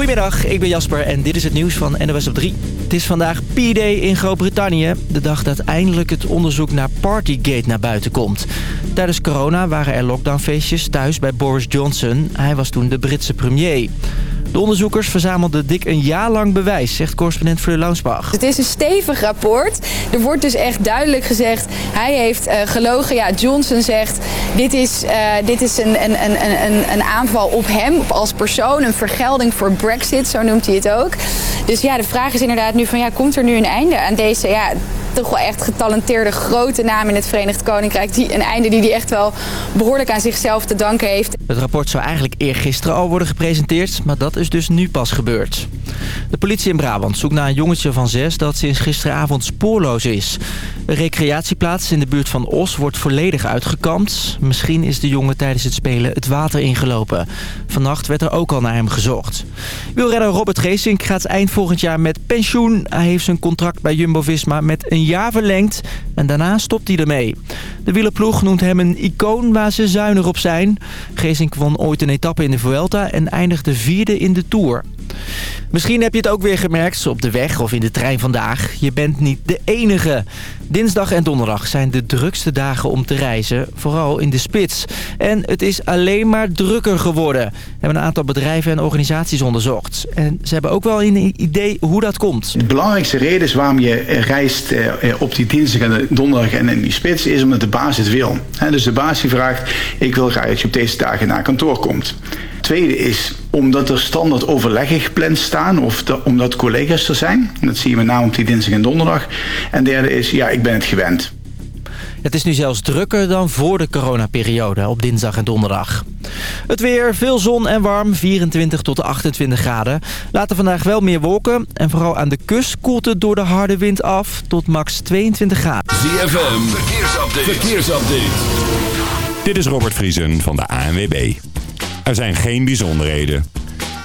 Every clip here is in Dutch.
Goedemiddag, ik ben Jasper en dit is het nieuws van NOS op 3. Het is vandaag P-Day in Groot-Brittannië. De dag dat eindelijk het onderzoek naar Partygate naar buiten komt. Tijdens corona waren er lockdownfeestjes thuis bij Boris Johnson. Hij was toen de Britse premier. De onderzoekers verzamelden dik een jaar lang bewijs, zegt correspondent Fleur Launsbach. Het is een stevig rapport. Er wordt dus echt duidelijk gezegd, hij heeft uh, gelogen. Ja, Johnson zegt, dit is, uh, dit is een, een, een, een, een aanval op hem als persoon. Een vergelding voor Brexit, zo noemt hij het ook. Dus ja, de vraag is inderdaad nu van, ja, komt er nu een einde aan deze... Ja, toch wel echt getalenteerde grote naam in het Verenigd Koninkrijk. Die, een einde die hij echt wel behoorlijk aan zichzelf te danken heeft. Het rapport zou eigenlijk eergisteren al worden gepresenteerd, maar dat is dus nu pas gebeurd. De politie in Brabant zoekt naar een jongetje van zes dat sinds gisteravond spoorloos is. Een recreatieplaats in de buurt van Os wordt volledig uitgekampt. Misschien is de jongen tijdens het spelen het water ingelopen. Vannacht werd er ook al naar hem gezocht. Wielrenner Robert Geesink gaat eind volgend jaar met pensioen. Hij heeft zijn contract bij Jumbo-Visma met een jaar verlengd en daarna stopt hij ermee. De wielerploeg noemt hem een icoon waar ze zuinig op zijn. Geesink won ooit een etappe in de Vuelta en eindigde vierde in de Tour. Misschien heb je het ook weer gemerkt op de weg of in de trein vandaag. Je bent niet de enige. Dinsdag en donderdag zijn de drukste dagen om te reizen, vooral in de spits. En het is alleen maar drukker geworden. We hebben een aantal bedrijven en organisaties onderzocht. En ze hebben ook wel een idee hoe dat komt. De belangrijkste reden is waarom je reist op die dinsdag en donderdag en in die spits... is omdat de baas het wil. Dus de baas die vraagt, ik wil graag dat je op deze dagen naar kantoor komt. Tweede is omdat er standaard overleggen gepland staan of omdat collega's er zijn. Dat zie je met name op die dinsdag en donderdag. En derde is, ja, ben het gewend. Het is nu zelfs drukker dan voor de coronaperiode op dinsdag en donderdag. Het weer, veel zon en warm, 24 tot 28 graden. Later vandaag wel meer wolken en vooral aan de kust koelt het door de harde wind af tot max 22 graden. ZFM, verkeersupdate. verkeersupdate. Dit is Robert Vriesen van de ANWB. Er zijn geen bijzonderheden.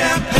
champagne.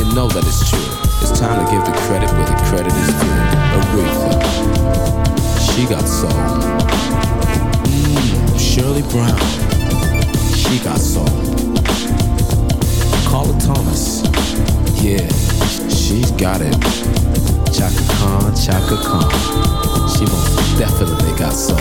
you know that it's true. It's time to give the credit where the credit is due. Aretha, she got soul. Mm, Shirley Brown, she got soul. Carla Thomas, yeah, she's got it. Chaka Khan, Chaka Khan, she most definitely got soul.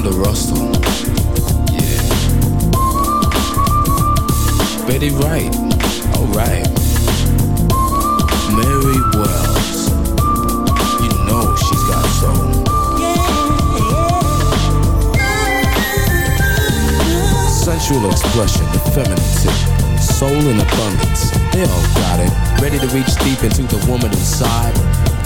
Brenda Russell. Yeah. Betty Wright. Alright. Mary Wells. You know she's got soul. Sensual expression, effeminacy, soul in abundance. They all got it. Ready to reach deep into the woman inside.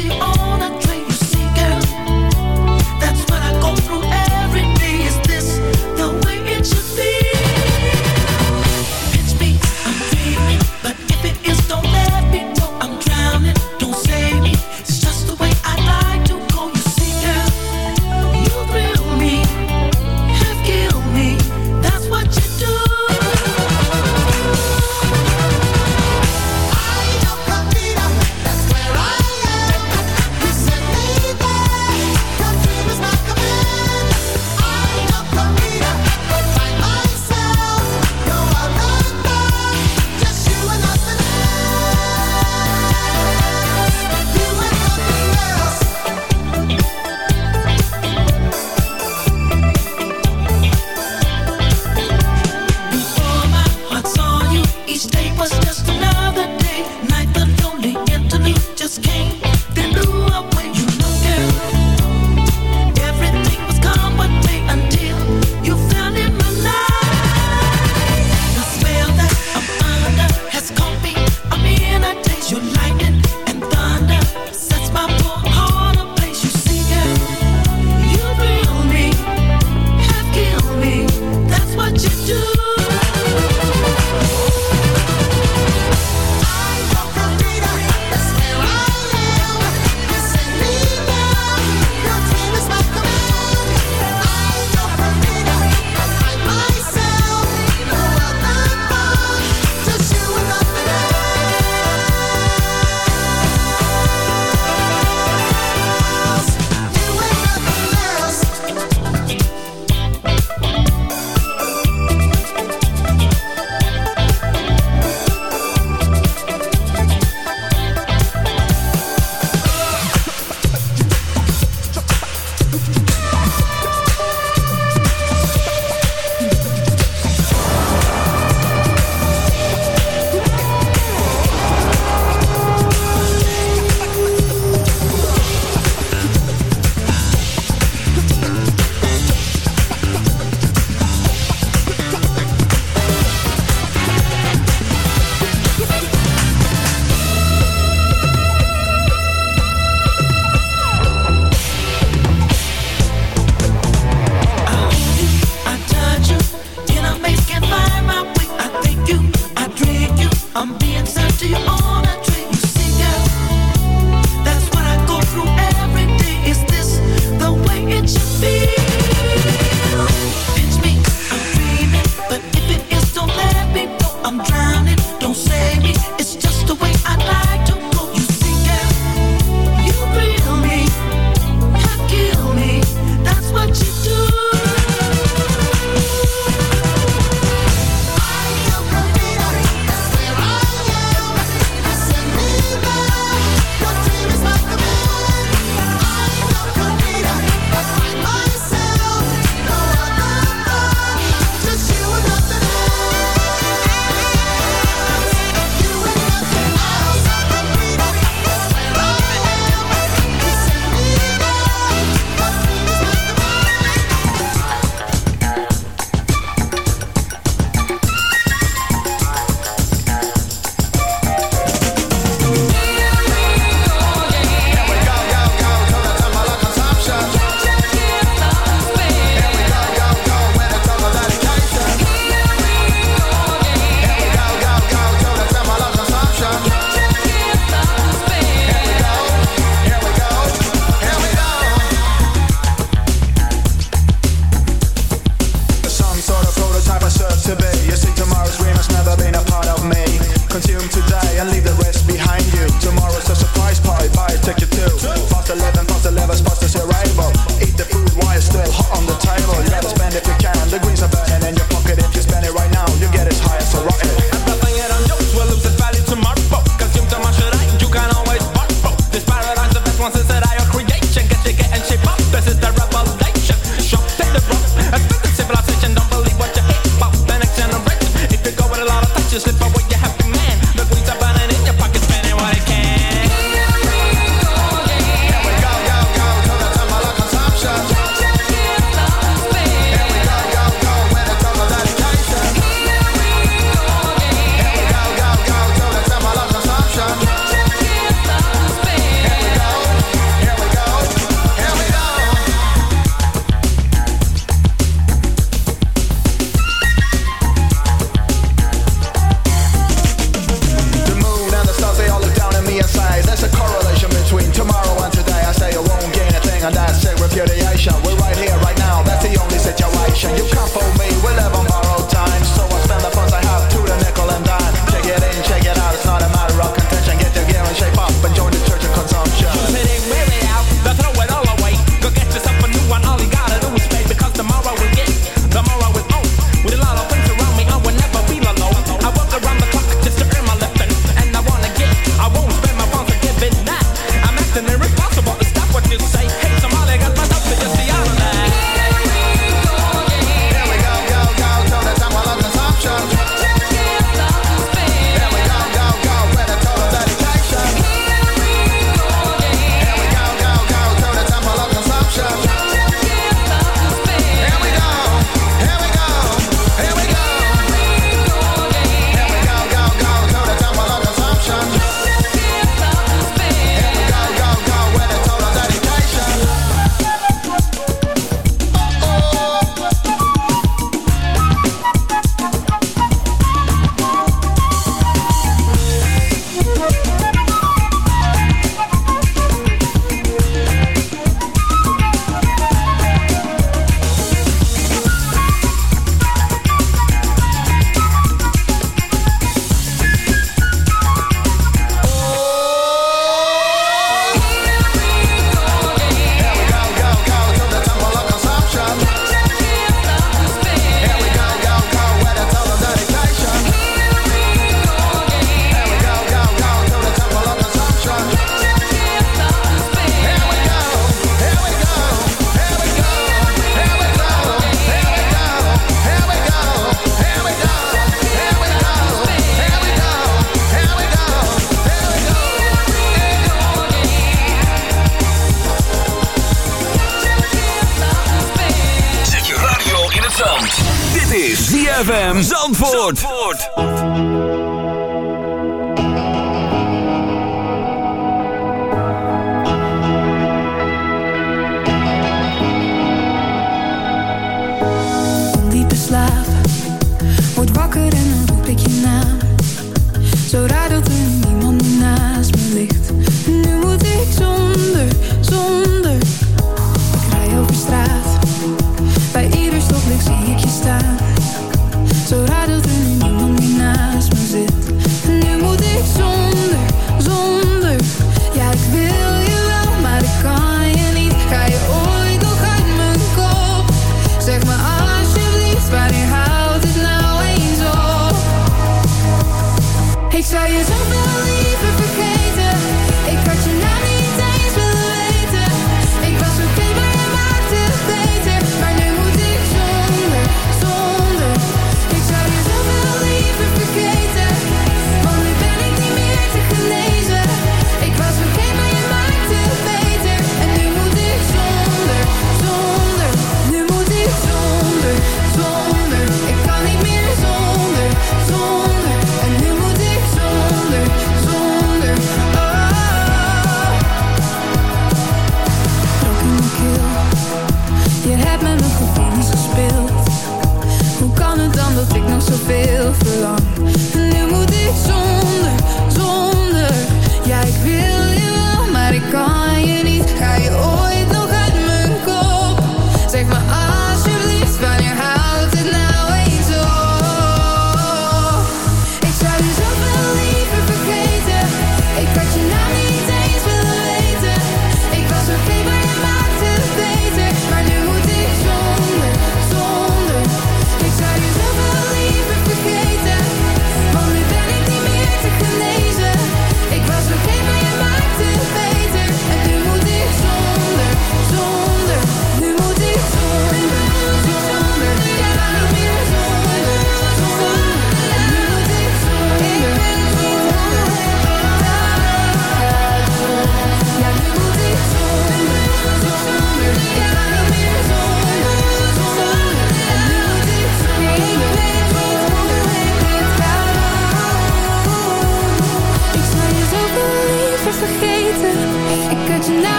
she on?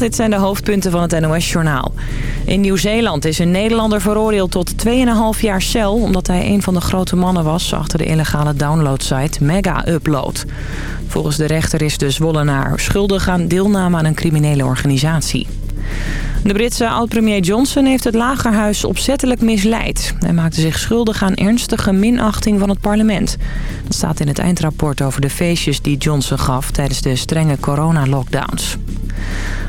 Dit zijn de hoofdpunten van het NOS-journaal. In Nieuw-Zeeland is een Nederlander veroordeeld tot 2,5 jaar cel... omdat hij een van de grote mannen was achter de illegale downloadsite Mega Upload. Volgens de rechter is de Zwollenaar schuldig aan deelname aan een criminele organisatie. De Britse oud-premier Johnson heeft het lagerhuis opzettelijk misleid. Hij maakte zich schuldig aan ernstige minachting van het parlement. Dat staat in het eindrapport over de feestjes die Johnson gaf tijdens de strenge coronalockdowns.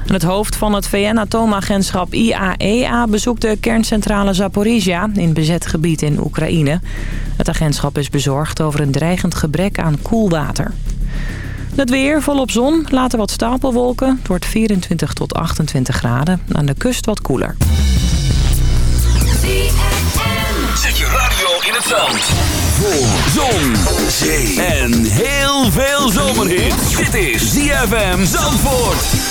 Het hoofd van het VN-atoomagentschap IAEA bezoekt de kerncentrale Zaporizhia in bezet gebied in Oekraïne. Het agentschap is bezorgd over een dreigend gebrek aan koelwater. Het weer volop zon, later wat stapelwolken. Het wordt 24 tot 28 graden. Aan de kust wat koeler. Zet je radio in het zand. Voor zon, zee en heel veel zomerhit. Dit is ZFM Zandvoort.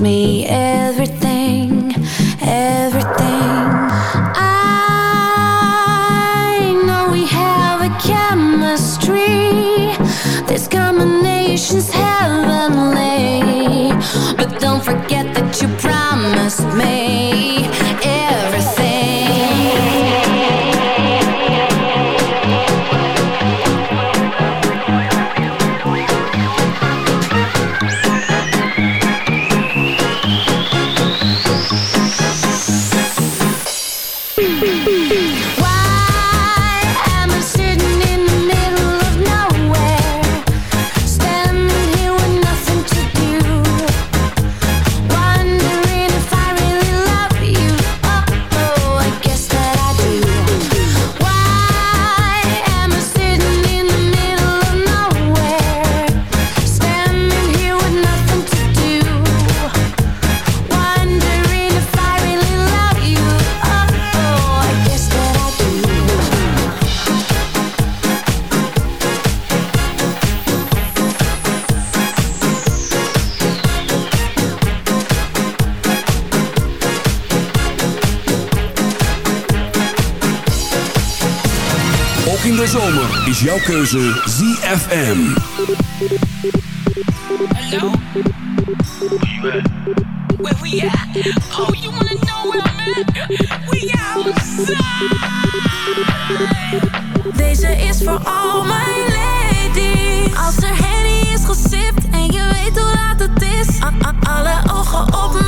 me everything. jouw keuze ZFM. Hallo? Where we at? Oh, you wanna know where I'm at? We outside! Deze is voor al mijn ladies. Als er Henny is gesipt en je weet hoe laat het is. Alle ogen op me.